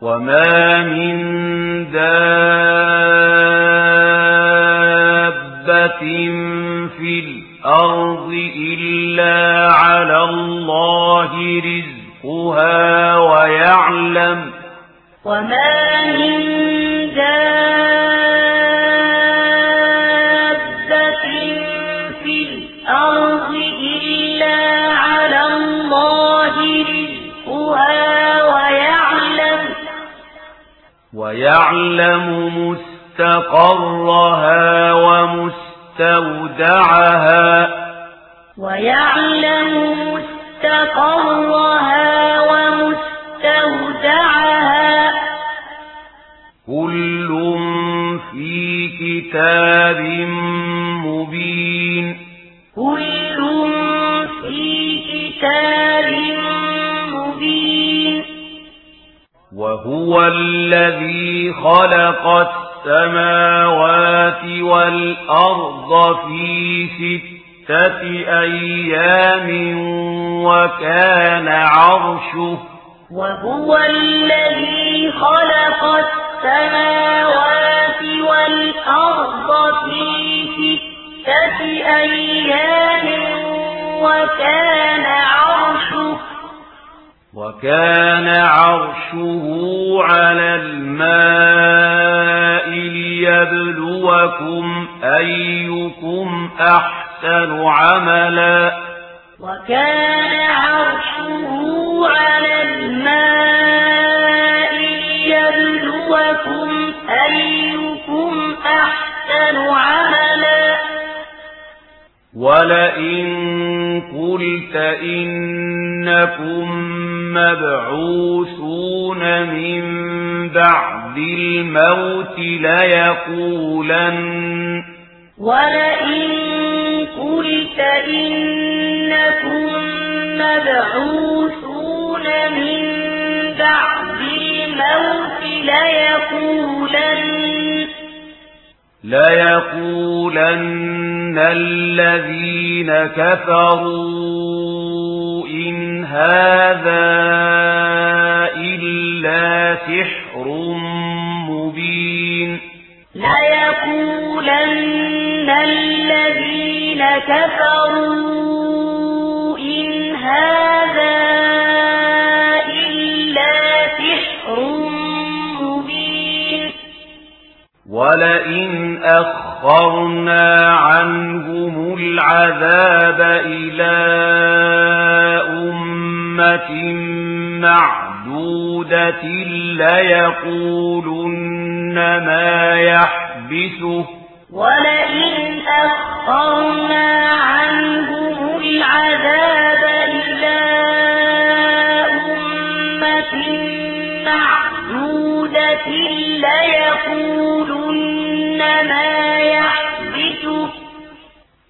وما من دابة في الأرض إلا على الله رزقها ويعلم وما من ويعلم مستقرها ومستودعها ويعلم مستقرها وهو الذي خلق السماوات والأرض في ستة أيام وكان عرشه وهو الذي خلق السماوات والأرض في ستة أيام وكان عرشه وكان عرشه على الماء ليبلوكم أيكم أحسن عملا. وكان عرشه على وَلَئِن قُلْتَ إِنَّكُمْ مَبْعُوثُونَ مِنْ بَعْدِ الْمَوْتِ لَيَقُولَنَّ وَلَئِن قُلْتَ إِنَّكُمْ مَبْعُوثُونَ مِنْ بَعْدِ الْمَوْتِ لَيَقُولَنَّ لا يقولن الَّذِينَ كَفَرُوا إِنْ هَذَا إِلَّا سِحْرٌ مُبِينٌ لا يقولن الَّذِينَ كَفَرُوا إِنْ هَذَا وَلَئِنْ أَخَّرْنَا عَنْهُمُ الْعَذَابَ إِلَى أُمَّةٍ مَّعْدُودَةٍ لَّيَقُولُنَّ مَا يَحْبِسُهُ وَلَئِنْ أَخَّرْنَا عَنْهُمُ الْعَذَابَ إِلَى أُمَّةٍ مَّعْدُودَةٍ لَّيَقُولُنَّ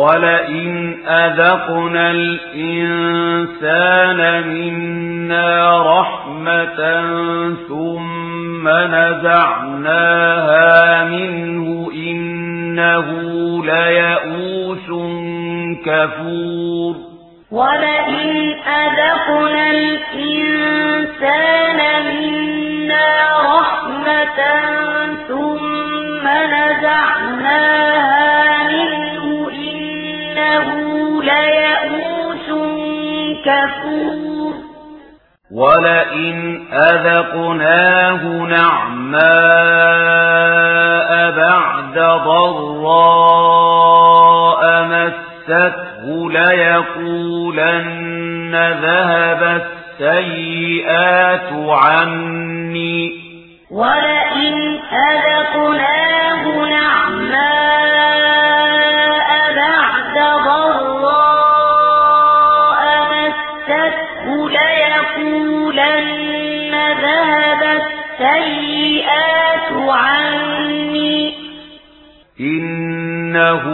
وَلَئِنْ أَذَقْنَا الْإِنْسَانَ مِنَّا رَحْمَةً ثُمَّ نَزَعْنَاهَا مِنْهُ إِنَّهُ لَيَئُوسٌ كَفُورٌ وَلَئِنْ أَذَقْنَا الْإِنْسَانَ كفور ولئن أذقناه نعماء بعد ضراء مسته ليقولن ذهب السيئات عني ولئن أذقناه مسته ليقولن ذهبت سيئات عني إنه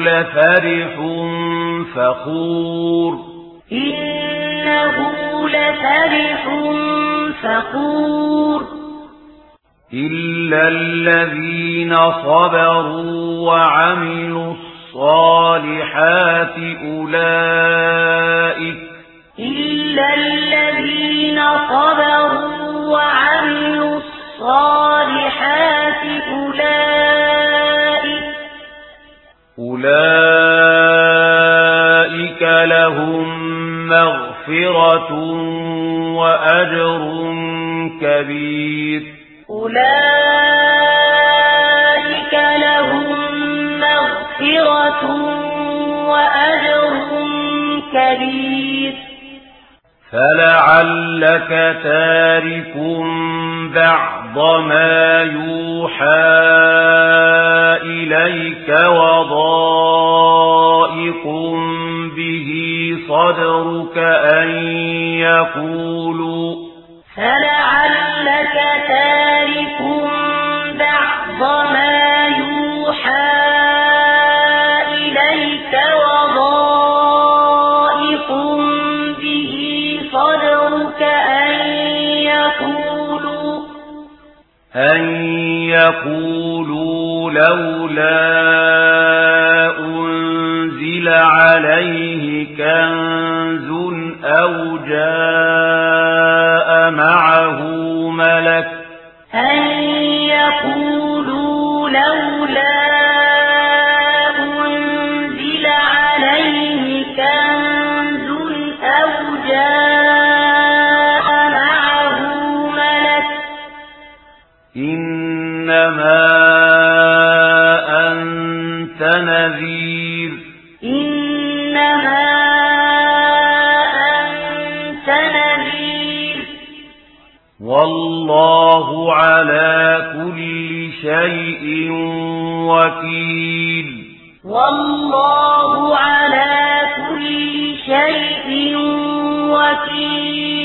لفرح فخور إنه لفرح فخور إلا الذين صبروا وعملوا الصالحات أولئك إلا الذين صبروا وعملوا الصالحات أولئك لهم مغفرة وأجر كبير أولئك لهم مغفرة وأجر كبير فلعلك تارك بعض ما يوحى إليك يقولوا لولا أنزل عليه كنز أو جاء معه ملك أن يقولوا لولا أنزل عليه كنز أو جاء معه ملك إن إنما أنت نذير إنما أنت نذير والله على كل شيء وكيل والله على كل شيء وكيل